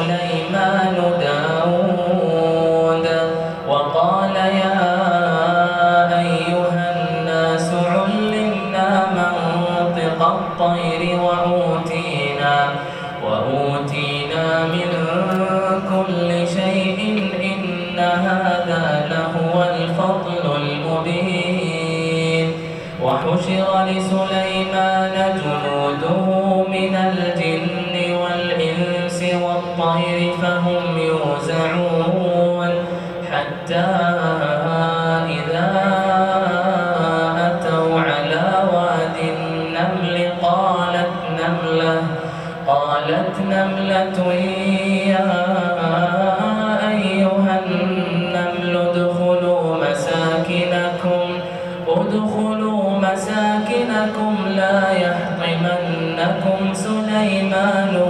سليمان داود وقال يا أيها الناس علمنا منطق الطير وأوتينا وأوتينا من كل شيء إن هذا لهو الفضل المبين. وحشر لسليمان جنوده من الجن والطير فهم يوزعون حتى إذا أتوا على النمل قالت نملة قالت نملة يا أيها النمل ادخلوا مساكنكم ادخلوا مساكنكم لا يحطمنكم سليمان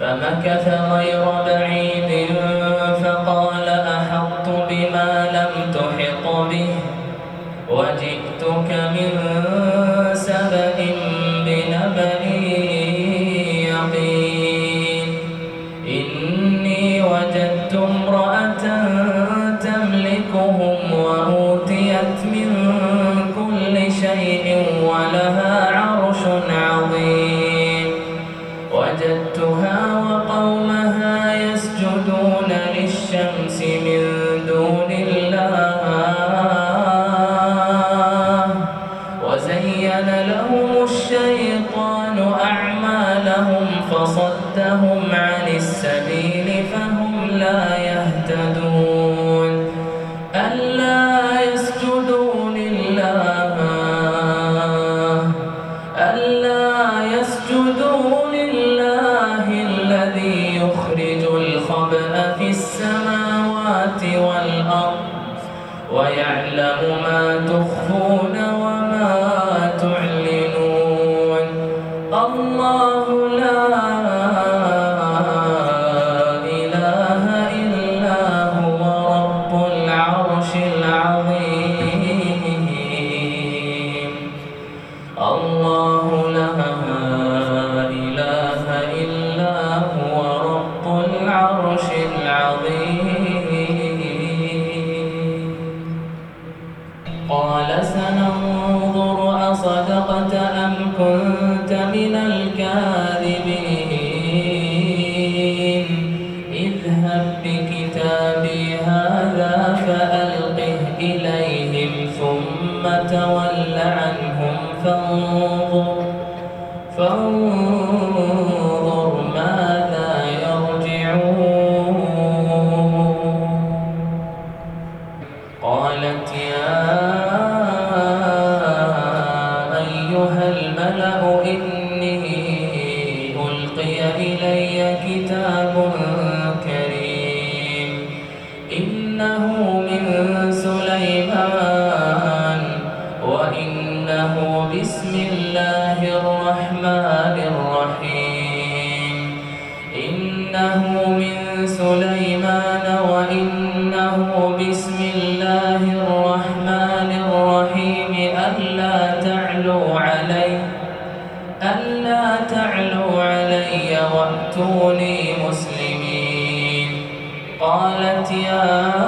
فمكث غير بعيد ويعلم ما تخفون وما تعلنون. الله لا إله إلا هو رب العرش العظيم. الله لا بسم الله الرحمن الرحيم. إنه من سليمان وإنه بسم الله الرحمن الرحيم. ألا تعلوا علي ألا تعلوا علي وأتوني مسلمين. قالت يا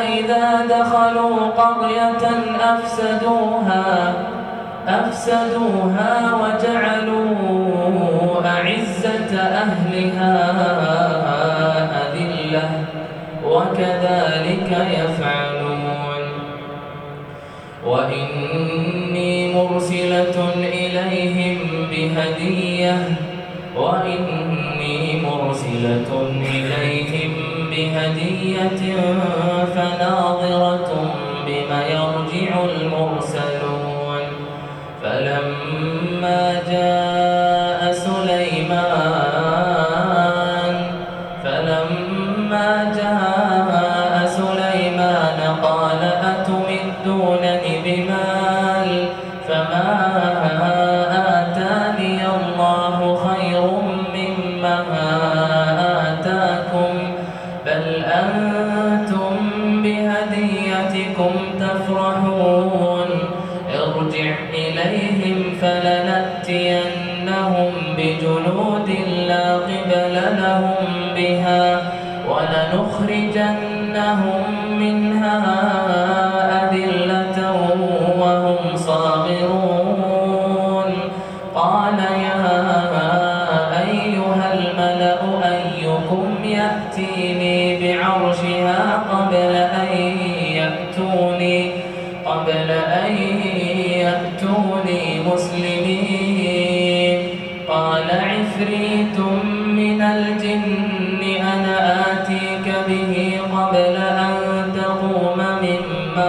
الملوك إذا دخلوا قرية أفسدوها أفسدوها وجعلوا أعزة أهلها أذلة وكذلك يفعلون. وإني مرسلة إليهم بهدية وإني مرسلة بهدية فناظرة بما يرجع المرسلون. فلما جاء سليمان فلما جاء سليمان قال أتمدونني بمال؟ فما لنأتينهم بجنود لا قبل لهم بها ولنخرجنهم منها أذلة وهم صاغرون. قال يا أيها الملأ أيكم يأتيني بعرشها قبل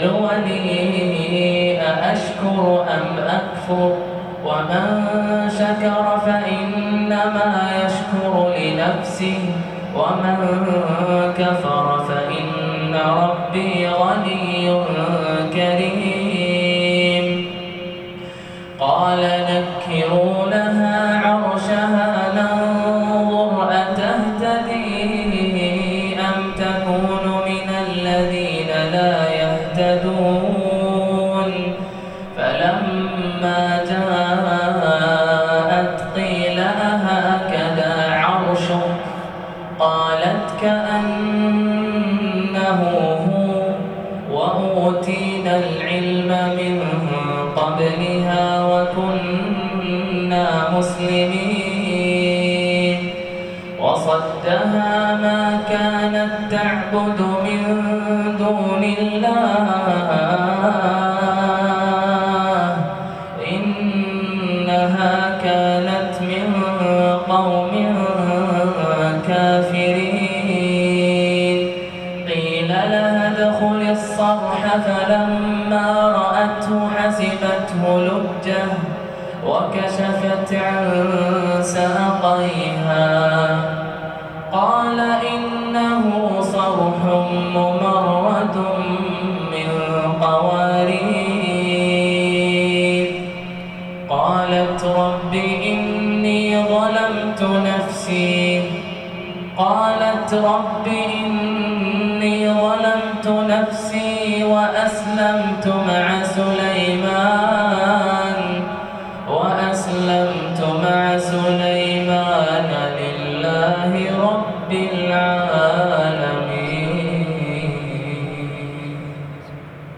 ليبلوني أأشكر أم أكفر ومن شكر فإنما يشكر لنفسه ومن كفر وأوتينا العلم من قبلها وكشفت عن ساقيها. قال إنه صرح ممرد من قوارير. قالت رب إني ظلمت نفسي. قالت رب إني ظلمت نفسي وأسلمت مع سليمان.